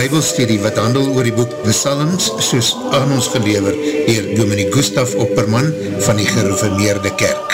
bybelstudie wat handel oor die boek The Psalms soos aan ons gelever dier Dominique Gustaf Opperman van die gereformeerde kerk.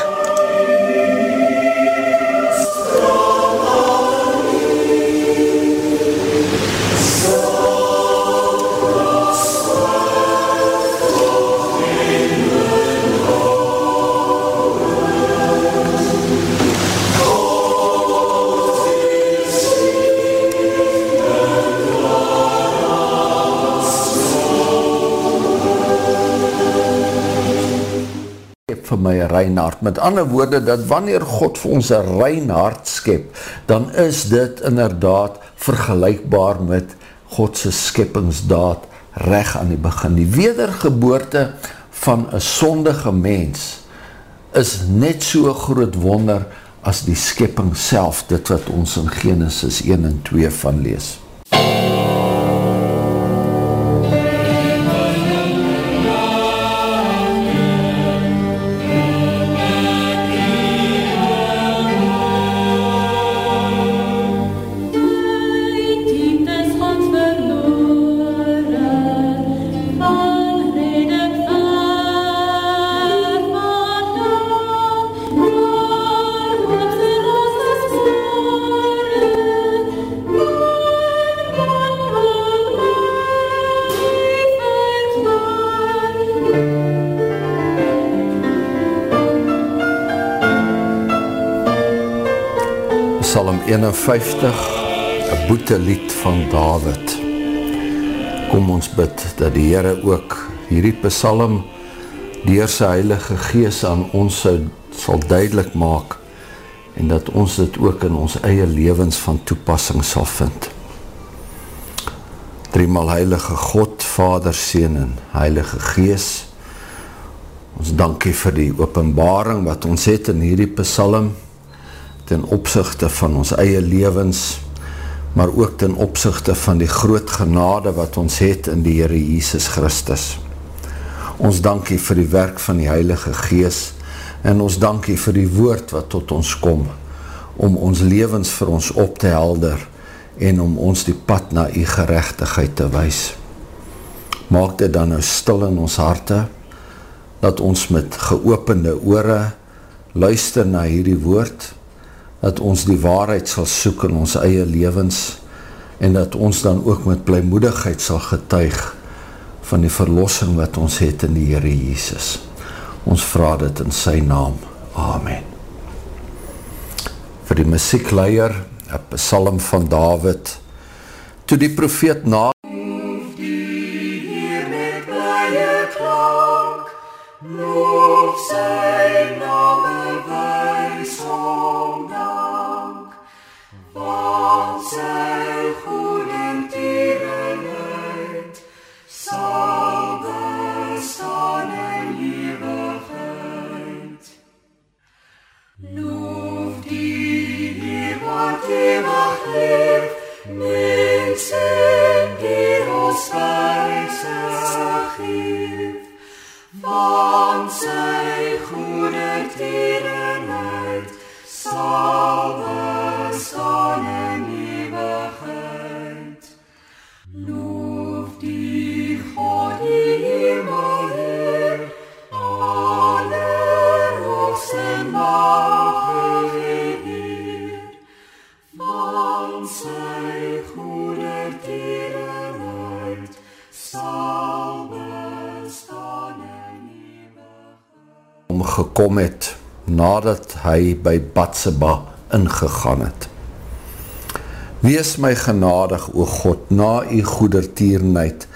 Rein hart. Met ander woorde, dat wanneer God vir ons een rein hart skep, dan is dit inderdaad vergelijkbaar met Godse skeppingsdaad recht aan die begin. Die wedergeboorte van een sondige mens is net so groot wonder as die skepping self, dit wat ons in Genesis 1 en 2 van lees. Psalm 51, een boetelied van David. Kom ons bid dat die Heere ook hierdie psalm dier sy heilige gees aan ons sal duidelik maak en dat ons dit ook in ons eie levens van toepassing sal vind. Driemaal heilige God, Vader, Seen en Heilige Gees, ons dankie vir die openbaring wat ons het in hierdie psalm, ten opzichte van ons eie levens, maar ook ten opzichte van die groot genade wat ons het in die Heere Jesus Christus. Ons dankie vir die werk van die Heilige Gees en ons dankie vir die woord wat tot ons kom, om ons levens vir ons op te helder en om ons die pad na die gerechtigheid te wees. Maak dit dan nou stil in ons harte, dat ons met geopende oore luister na hierdie woord, dat ons die waarheid sal soek in ons eie levens en dat ons dan ook met blijmoedigheid sal getuig van die verlossing wat ons het in die Heere Jesus. Ons vraag dit in sy naam. Amen. Vir die muziekleier, een psalm van David, toe die profeet na omgekom het nadat hy by Batseba ingegaan het. Wees my genadig, o God, na u goedertierenheid.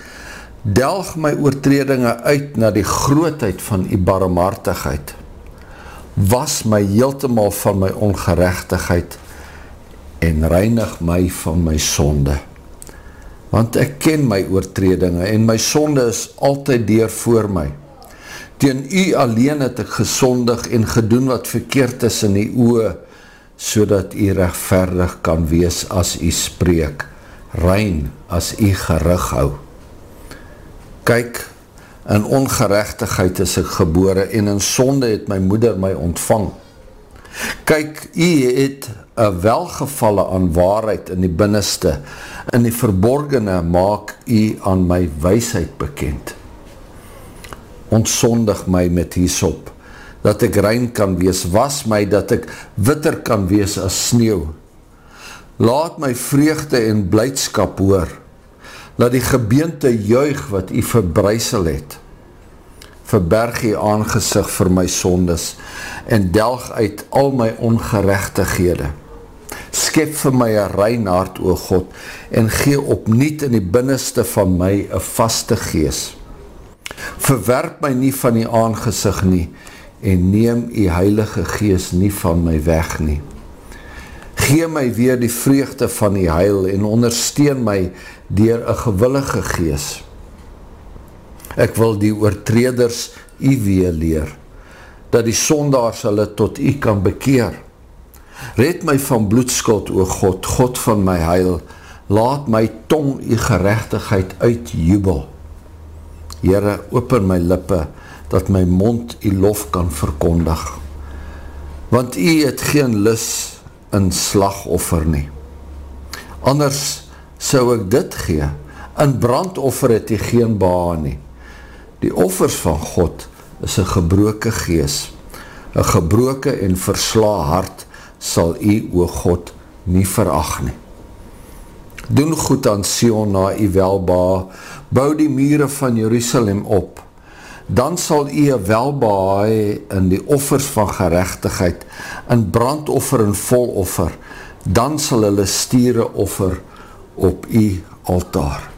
Delg my oortredinge uit na die grootheid van u barmhartigheid. Was my heeltemal van my ongerechtigheid en reinig my van my sonde. Want ek ken my oortredinge en my sonde is altyd deur voor my. Tegen u alleen het ek gesondig en gedoen wat verkeerd is in die oe, so dat u rechtverdig kan wees as u spreek, rein as u gerig hou. Kyk, in ongerechtigheid is ek gebore en in sonde het my moeder my ontvang. Kyk, jy het een welgevalle aan waarheid in die binneste, in die verborgene maak jy aan my weisheid bekend. Ontsondig my met hiesop, dat ek rein kan wees, was my, dat ek witter kan wees as sneeuw. Laat my vreugde en blijdskap hoor, laat die gebeente juig wat jy verbruisel het verberg jy aangezig vir my sondes en delg uit al my ongerechtighede. Skep vir my een rein hart, o God, en gee opniet in die binneste van my een vaste gees. Verwerp my nie van die aangezig nie, en neem die heilige gees nie van my weg nie. Gee my weer die vreugde van die heil, en ondersteun my dier een gewillige gees. Ek wil die oortreders u weer leer, dat die sondaars hulle tot u kan bekeer. Red my van bloedskuld, o God, God van my heil, laat my tong u gerechtigheid uitjubel. Heere, open my lippe, dat my mond u lof kan verkondig. Want u het geen lis in slagoffer nie. Anders sou ek dit gee, in brandoffer het u geen beha nie. Die offers van God is een gebroke gees. Een gebroke en versla hart sal u, o God, nie veracht nie. Doen goed aan Sion na u welba, bou die mure van Jerusalem op, dan sal u een welba in die offers van gerechtigheid, in brandoffer en voloffer, dan sal hulle stiere offer op u altaar.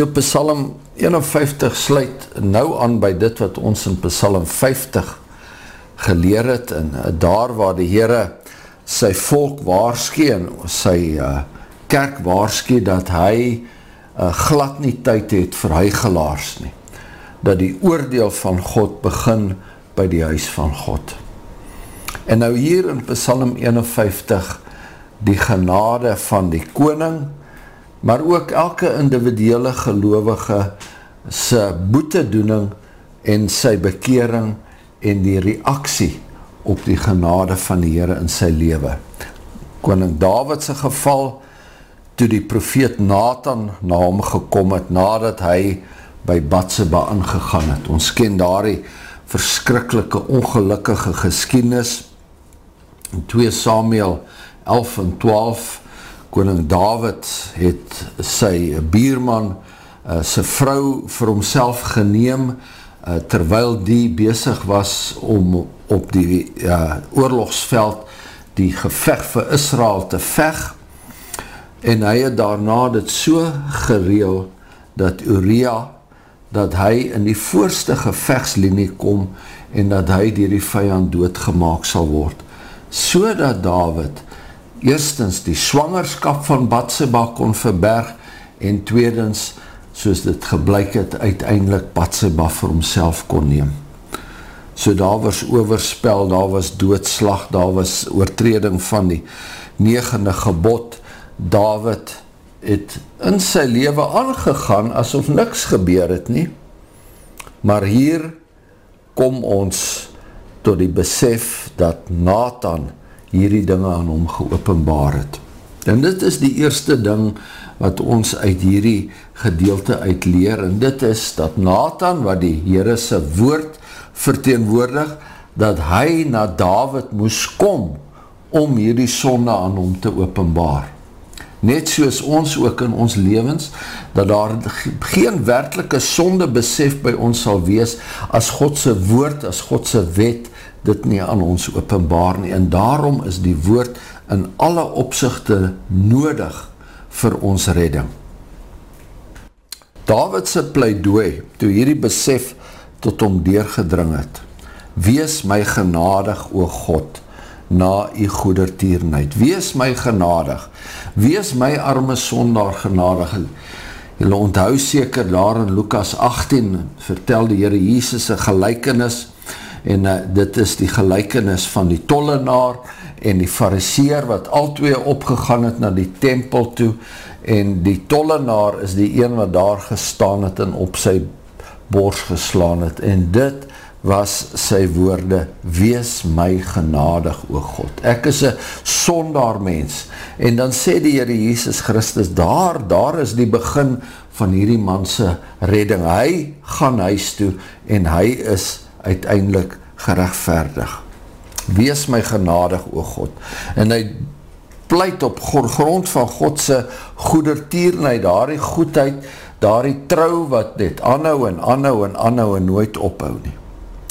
So Psalm 51 sluit nou aan by dit wat ons in Psalm 50 geleer het en uh, daar waar die Heere sy volk waarskie en sy uh, kerk waarskie dat hy uh, glad nie tyd het vir hy gelaars nie. Dat die oordeel van God begin by die huis van God. En nou hier in Psalm 51 die genade van die koning maar ook elke individuele gelovige sy boetedoening en sy bekering en die reaksie op die genade van die Heere in sy leven. Koning Davidse geval, toe die profeet Nathan na hom gekom het, nadat hy by Batseba ingegaan het. Ons ken daar die verskrikkelike ongelukkige geskiednis in 2 Samuel 11 en 12 koning David het sy bierman uh, sy vrou vir homself geneem uh, terwyl die bezig was om op die uh, oorlogsveld die gevecht vir Israel te vecht en hy het daarna dit so gereel dat Uria dat hy in die voorste gevechtslinie kom en dat hy dier die vijand doodgemaak sal word. So dat David eerstens die swangerskap van Batseba kon verberg en tweedens soos dit gebleik het uiteindelik Batseba vir homself kon neem. So daar was overspel, daar was doodslag, daar was oortreding van die negende gebod, David het in sy leven aangegaan asof niks gebeur het nie, maar hier kom ons tot die besef dat Nathan hierdie dinge aan hom geopenbaar het. En dit is die eerste ding wat ons uit hierdie gedeelte uitleer, en dit is dat Nathan, wat die Heerese woord verteenwoordig dat hy na David moes kom om hierdie sonde aan hom te openbaar. Net soos ons ook in ons levens, dat daar geen werkelike sonde besef by ons sal wees as Godse woord, as Godse wet dit nie aan ons openbaar nie. En daarom is die woord in alle opzichte nodig vir ons redding. Davidse pleidooi, toe hierdie besef tot hom deurgedring het. Wees my genadig, o God, na u goedertierenheid. Wees my genadig. Wees my arme sondaar genadig. Julle onthou seker daar in Lukas 18, vertel die Heere Jesus een gelijkenis, en uh, dit is die gelijkenis van die tollenaar en die fariseer wat al twee opgegaan het na die tempel toe, en die tollenaar is die een wat daar gestaan het en op sy bors geslaan het. En dit was sy woorde wees my genadig o God. Ek is een sondaar mens en dan sê die Heere Jesus Christus daar, daar is die begin van hierdie manse redding. Hy gaan huis toe en hy is uiteindelik gerechtvaardig wees my genadig o God en hy pleit op grond van Godse goedertierenheid, daar die goedheid daar die trouw wat dit anhou en anhou en anhou en nooit ophou nie.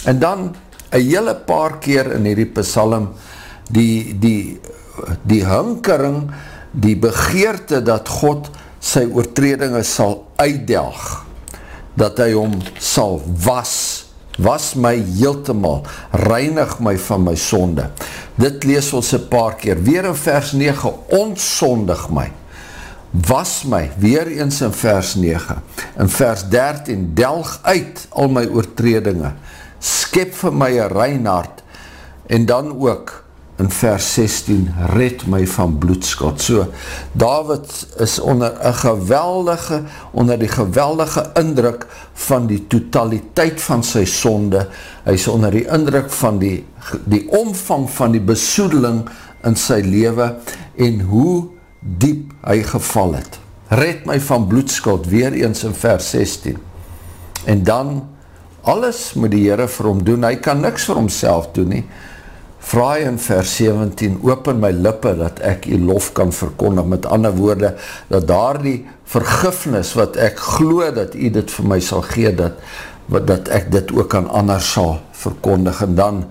En dan, een hele paar keer in die psalm, die, die, die hinkering, die begeerte dat God sy oortredinge sal uitdelg, dat hy hom sal was, was my heeltemal, reinig my van my sonde. Dit lees ons een paar keer, weer in vers 9, ontsondig my, was my, weer eens in vers 9, in vers 13, delg uit al my oortredinge, skep vir my een reinhard, en dan ook, in vers 16, red my van bloedskot. So, David is onder een geweldige, onder die geweldige indruk van die totaliteit van sy sonde, hy is onder die indruk van die, die omvang van die besoedeling in sy leven, en hoe diep hy geval het. Red my van bloedskuld, weer eens in vers 16. En dan, alles moet die Heere vir hom doen, hy kan niks vir homself doen nie. Vraai in vers 17, open my lippe, dat ek die lof kan verkondig, met ander woorde, dat daar die vergifnis, wat ek glo, dat hy dit vir my sal gee, dat, dat ek dit ook aan anders sal verkondig. En dan,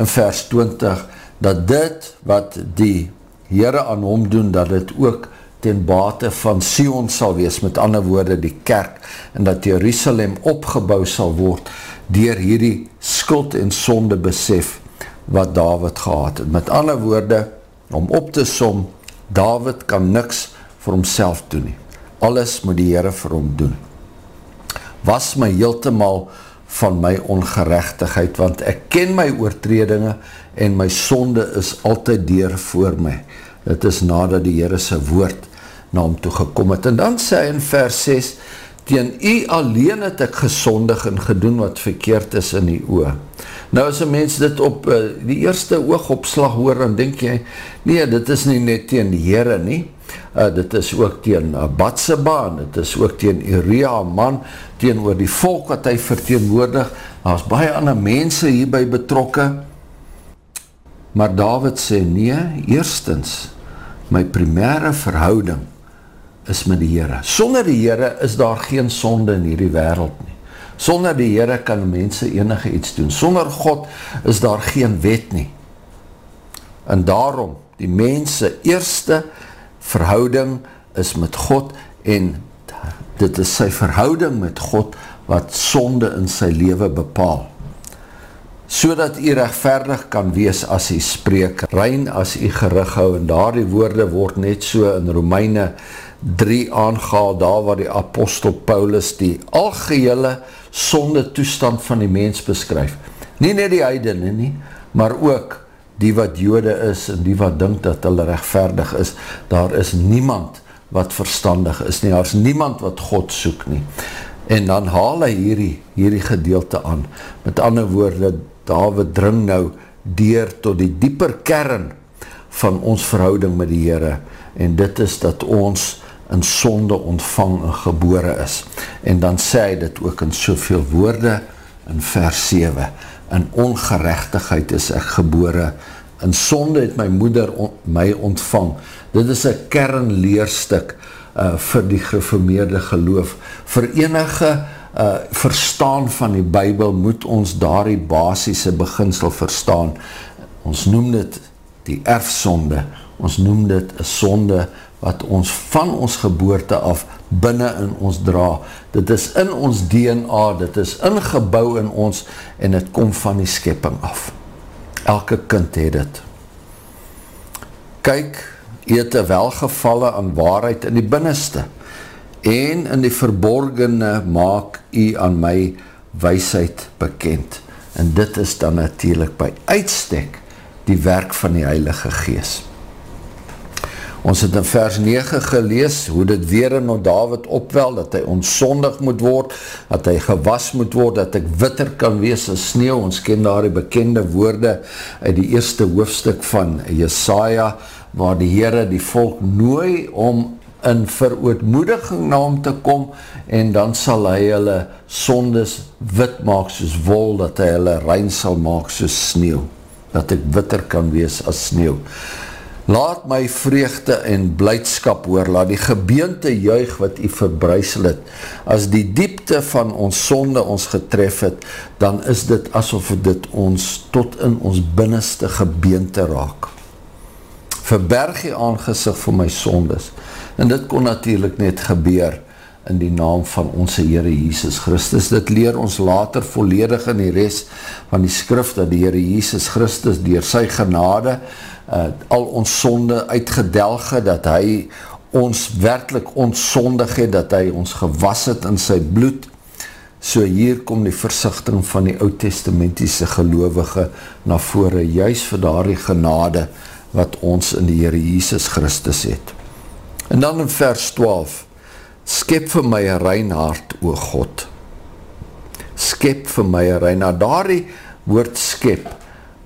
in vers 20, dat dit, wat die Heere aan hom doen, dat het ook ten bate van Sion sal wees, met ander woorde die kerk, en dat Jerusalem opgebouw sal word, dier hierdie skuld en sonde besef, wat David gehad het. Met ander woorde, om op te som, David kan niks vir homself doen nie. Alles moet die Heere vir hom doen. Was my heeltemaal van my ongerechtigheid, want ek ken my oortredinge en my sonde is altyd deur voor my. Dit is nadat die Heere sy woord na hom toe gekom het. En dan sê hy in vers 6, Tegen u alleen het ek gesondig en gedoen wat verkeerd is in die oor. Nou as een mens dit op uh, die eerste oogopslag hoor, dan denk jy, nee, dit is nie net teen die Heere nie, uh, dit is ook teen uh, Batseba, en dit is ook teen Uria, man, teen oor die volk wat hy verteenwoordig, daar is baie ander mense hierby betrokke, maar David sê, nee, eerstens, my primaire verhouding is met die Heere. Sonder die Heere is daar geen sonde in hierdie wereld nie. Sonder die Heere kan mense enige iets doen. Sonder God is daar geen wet nie. En daarom, die mense eerste verhouding is met God en dit is sy verhouding met God wat sonde in sy leven bepaal. So dat jy rechtverdig kan wees as jy spreek, rein as jy gerig hou en daar die woorde word net so in Romeine 3 aangehaal, daar waar die apostel Paulus die algehele sonde toestand van die mens beskryf. Nie net die heidene nie, maar ook die wat jode is en die wat dink dat hulle rechtverdig is. Daar is niemand wat verstandig is nie, daar is niemand wat God soek nie. En dan haal hy hierdie, hierdie gedeelte aan. Met ander woorde, David dring nou deur tot die dieper kern van ons verhouding met die Heere. En dit is dat ons in sonde ontvang en gebore is. En dan sê hy dit ook in soveel woorde in vers 7. In ongerechtigheid is ek gebore. In sonde het my moeder on, my ontvang. Dit is een kernleerstuk uh, vir die geformeerde geloof. Vir enige uh, verstaan van die Bijbel moet ons daar die basisse beginsel verstaan. Ons noem dit die erfsonde. Ons noem dit een sonde wat ons van ons geboorte af binnen in ons dra. Dit is in ons DNA, dit is ingebouw in ons en het kom van die skepping af. Elke kind het het. Kyk, het een welgevalle aan waarheid in die binneste en in die verborgene maak jy aan my weisheid bekend. En dit is dan natuurlijk by uitstek die werk van die Heilige Geest. Ons het in vers 9 gelees hoe dit weer in ons David opwel, dat hy onsondig moet word, dat hy gewas moet word, dat ek witter kan wees as sneeuw. Ons ken daar die bekende woorde uit die eerste hoofdstuk van Jesaja, waar die Heere die volk nooi om in verootmoediging na hom te kom en dan sal hy hulle sondes wit maak soos wol, dat hy hulle rein sal maak soos sneeuw, dat ek witter kan wees as sneeuw. Laat my vreugde en blijdskap hoor, laat die gebeente juig wat u verbruisel het. As die diepte van ons sonde ons getref het, dan is dit asof dit ons tot in ons binneste gebeente raak. Verberg die aangezicht vir my sondes. En dit kon natuurlijk net gebeur in die naam van onze Heere Jesus Christus. Dit leer ons later volledig in die rest van die skrif dat die Heere Jesus Christus dier sy genade uh, al ons sonde uitgedelge, dat hy ons werkelijk ontsondig het, dat hy ons gewas het in sy bloed. So hier kom die versichting van die oud-testamentiese gelovige na vore, juist vir daar die genade wat ons in die Heere Jesus Christus het. En dan in vers 12, skep vir my een rein hart, o God. Skep vir my een rein hart. Daar die woord skep,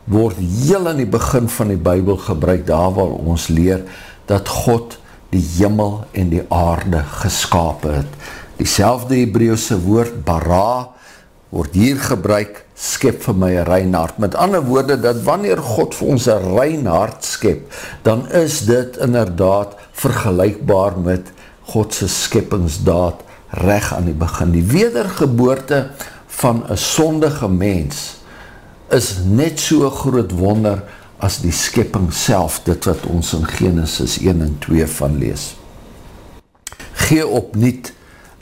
word heel in die begin van die Bijbel gebruik, daar waar ons leer, dat God die jimmel en die aarde geskapen het. Die selfde Hebrauwse woord, bara, word hier gebruik, skep vir my een rein hart. Met ander woorde, dat wanneer God vir ons een rein hart skep, dan is dit inderdaad vergelijkbaar met Godse skeppingsdaad recht aan die begin. Die wedergeboorte van een sondige mens, is net so groot wonder as die skepping self, dit wat ons in Genesis 1 en 2 van lees. Gee op niet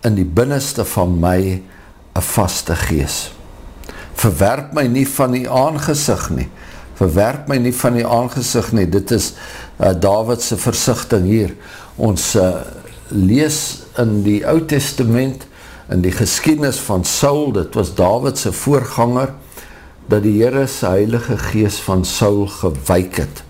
in die binneste van my een vaste gees. Verwerp my nie van die aangezicht nie. Verwerp my nie van die aangezicht nie. Dit is uh, Davidse versichting hier. Ons uh, lees in die oud testament, in die geschiedenis van Saul, dit was Davidse voorganger, dat die Heere sy heilige gees van Saul gewijk het.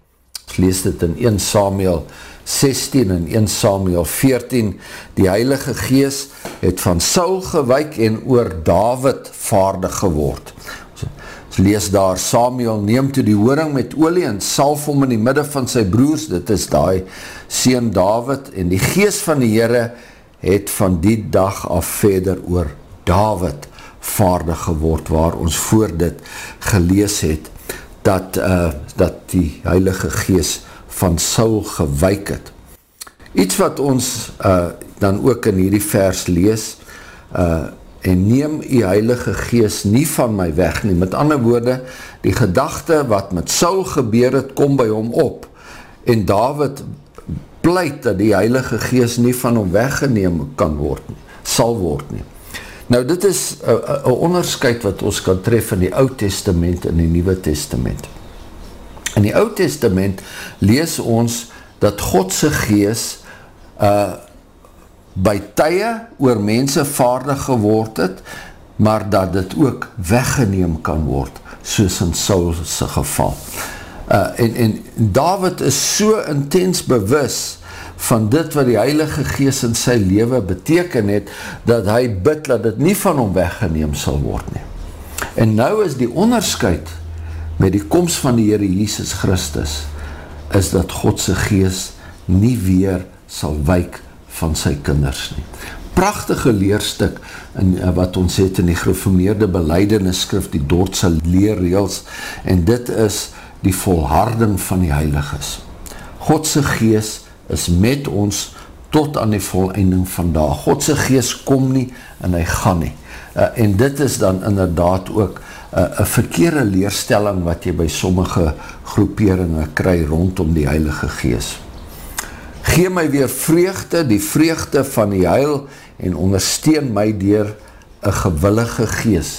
Ons lees dit in 1 Samuel 16 en 1 Samuel 14. Die heilige gees het van Saul gewijk en oor David vaardig geword. lees daar, Samuel neem toe die horing met olie en salf om in die midde van sy broers, dit is die Seen David, en die geest van die Heere het van die dag af verder oor David vaardig geword, waar ons voor dit gelees het, dat, uh, dat die Heilige Geest van Saul gewijk het. Iets wat ons uh, dan ook in hierdie vers lees, uh, en neem die Heilige Gees nie van my weg nie. Met ander woorde, die gedachte wat met Saul gebeur het, kom by hom op. En David pleit dat die Heilige Gees nie van hom weggeneem kan word, sal word nie. Nou dit is een onderscheid wat ons kan tref in die Oud Testament en die Nieuwe Testament. In die Oud Testament lees ons dat Godse Gees uh, by tye oor mense vaardig geword het, maar dat dit ook weggeneem kan word, soos in Saulse geval. Uh, en, en David is so intens bewus van dit wat die Heilige Gees in sy leven beteken het, dat hy bid dat dit nie van hom weggeneem sal word nie. En nou is die onderscheid met die komst van die Heere Jesus Christus, is dat Godse Gees nie weer sal wyk van sy kinders nie. Prachtige leerstuk in, eh, wat ons het in die gereformeerde beleidingsskrif, die Dordtse leerreels, en dit is die volharding van die heiliges. Godse gees is met ons tot aan die voleinding van daar. Godse gees kom nie en hy gaan nie. Uh, en dit is dan inderdaad ook eh, een uh, verkeerde leerstelling wat jy by sommige groeperingen kry rondom die heilige gees. Gee my weer vreugde, die vreugde van die heil en ondersteun my dier een gewillige gees.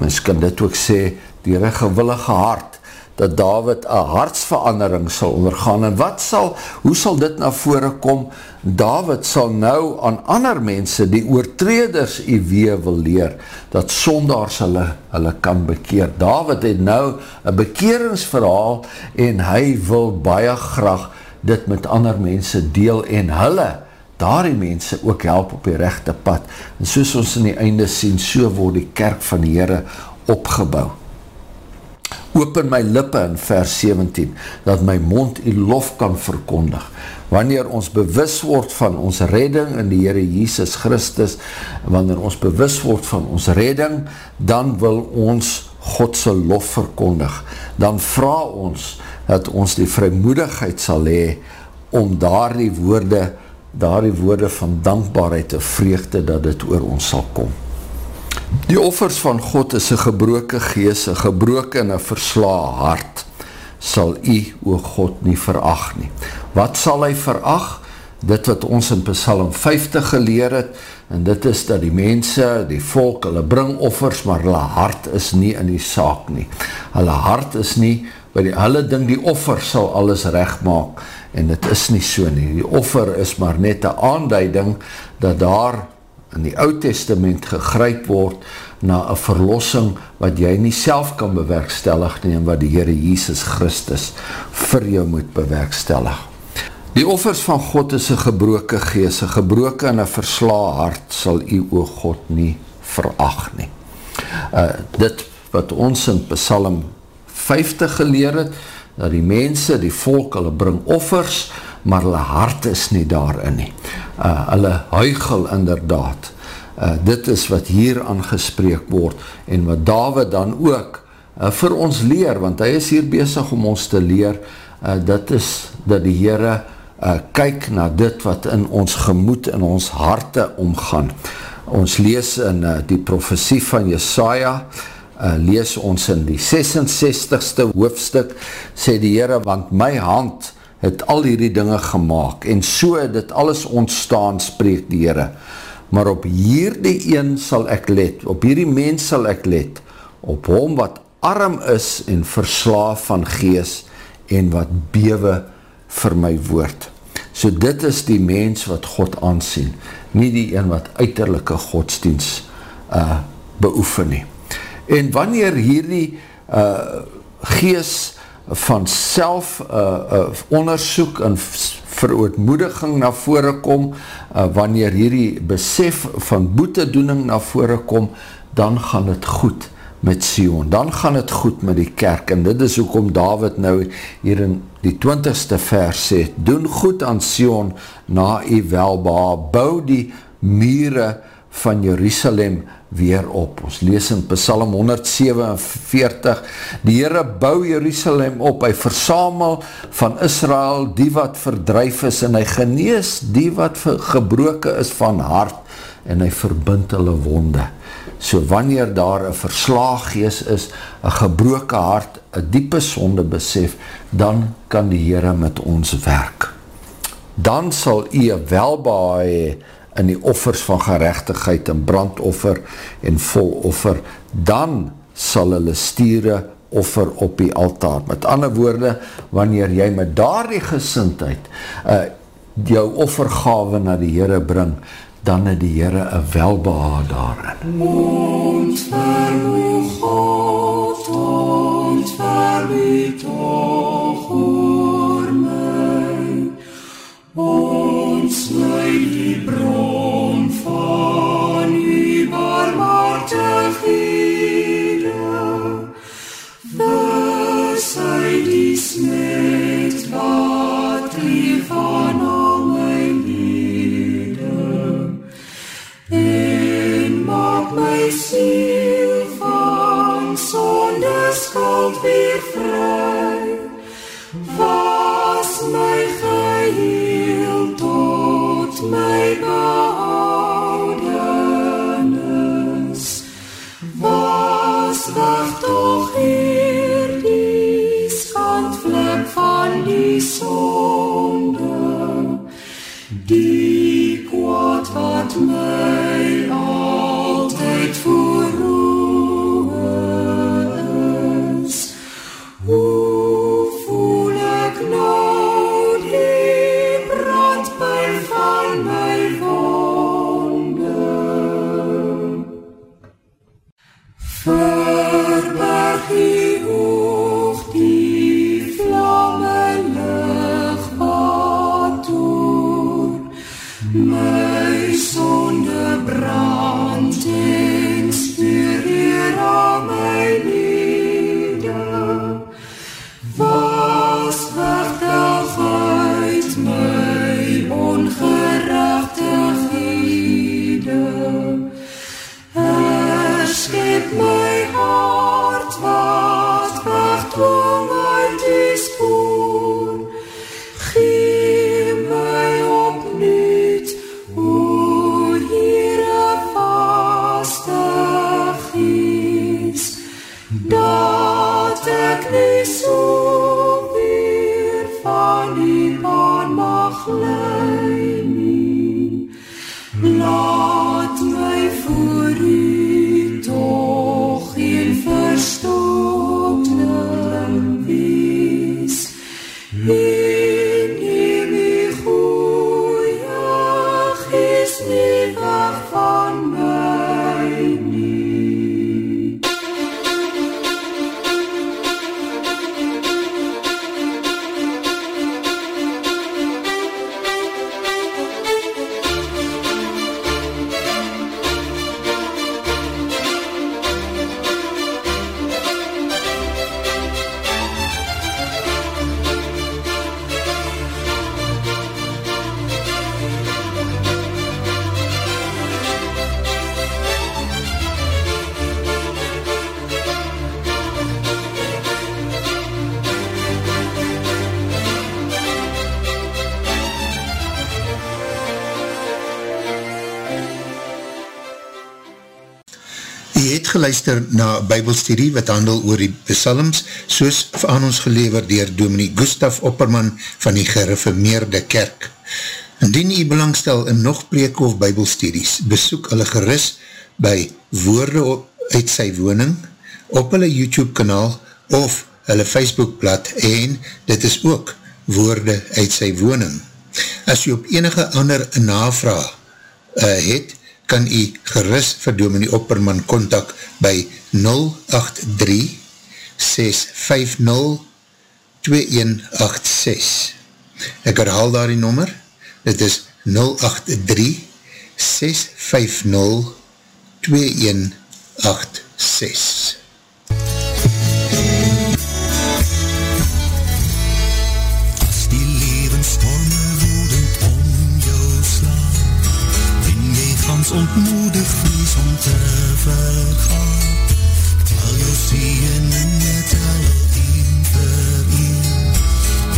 Mens kan dit ook sê, dier een gewillige hart, dat David een hartsverandering sal ondergaan. En wat sal, hoe sal dit na vore kom? David sal nou aan ander mense, die oortreders die wee wil leer, dat sondaars hulle, hulle kan bekeer. David het nou een bekeringsverhaal en hy wil baie graag dit met ander mense deel en hulle, daar die mense ook help op die rechte pad. En soos ons in die einde sien, so word die kerk van die Heere opgebouw. Open my lippe in vers 17, dat my mond die lof kan verkondig. Wanneer ons bewus word van ons redding in die Heere Jesus Christus, wanneer ons bewus word van ons redding, dan wil ons Godse lof verkondig. Dan vraag ons, dat ons die vrymoedigheid sal hee om daar die woorde, daar die woorde van dankbaarheid en vreugde dat dit oor ons sal kom. Die offers van God is een gebroke gees, een gebroke en een versla hart, sal u, o God, nie veracht nie. Wat sal hy veracht? Dit wat ons in Psalm 50 geleer het, en dit is dat die mense, die volk, hulle bring offers, maar hulle hart is nie in die saak nie. Hulle hart is nie by die hulle ding die offer sal alles recht maak en dit is nie so nie. Die offer is maar net een aanduiding dat daar in die oud testament gegryp word na een verlossing wat jy nie self kan bewerkstellig nie en wat die Heere Jesus Christus vir jou moet bewerkstellig. Die offers van God is een gebroke gees, een gebroke en een versla hart sal u o God nie veracht nie. Uh, dit wat ons in Psalm 50 geleer het, dat die mense, die volk, hulle bring offers, maar hulle hart is nie daarin nie. Uh, hulle huigel inderdaad. Uh, dit is wat hier aangespreek word, en wat David dan ook uh, vir ons leer, want hy is hier bezig om ons te leer, uh, dit is dat die Heere uh, kyk na dit wat in ons gemoed, in ons harte omgaan. Ons lees in uh, die profesie van Jesaja, uh, lees ons in die 66ste hoofdstuk, sê die Heere, want my hand het al hierdie dinge gemaakt, en so het dit alles ontstaan, spreek die Heere. Maar op hierdie een sal ek let, op hierdie mens sal ek let, op hom wat arm is en verslaaf van gees, en wat bewe vir my woord. So dit is die mens wat God aansien, nie die een wat uiterlijke godsdienst uh, beoefen nie. En wanneer hierdie uh, gees van self uh, uh, onderzoek en verootmoediging na vore kom, uh, wanneer hierdie besef van boetedoening na vore kom, dan gaan het goed met Sion, dan gaan het goed met die kerk, en dit is hoekom David nou hier in die 20ste vers sê, doen goed aan Sion na die welba, bou die mure van Jerusalem weer op. Ons lees in Psalm 147, die Heere bou Jerusalem op, hy versamel van Israel die wat verdrijf is, en hy genees die wat gebroken is van hart, en hy verbind hulle wonde. So wanneer daar een verslaaggees is, een gebroken hart, een diepe sonde besef, dan kan die Heere met ons werk. Dan sal jy welbaai in die offers van gerechtigheid en brandoffer en voloffer, dan sal hulle stiere offer op die altaar. Met ander woorde, wanneer jy met daar die gesintheid uh, jou offergave na die Heere bring, dan het die Heere een welbeha daarin. Ontfer u God, ontfer u toch oor my, ontsluit skuld weer vry, was my geheel tot my Geluister na bybelstudie wat handel oor die psalms, soos aan ons gelever dier Dominie Gustaf Opperman van die gereformeerde kerk. Indien jy belangstel in nog preek of bybelstudies, besoek hulle geris by woorde op, uit sy woning, op hulle YouTube kanaal of hulle Facebookblad en dit is ook woorde uit sy woning. As jy op enige ander navraag uh, het, kan jy geris vir Dominie Opperman kontak by 083-650-2186. Ek herhaal daar die nommer, dit is 083-650-2186. Ons ontmoedig vrees om te vergaan. Tel jou sien en jy tel een vir een.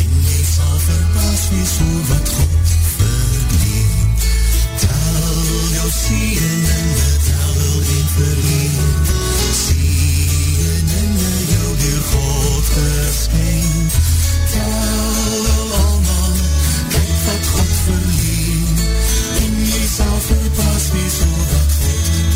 En jy sal verbaas wees oor wat God verdien. Tel jou sien en jy tel een vir een. Sien en jy jou dier God geskenk. Tel allemaal, kyk wat God verleen self verpas nie so dat voel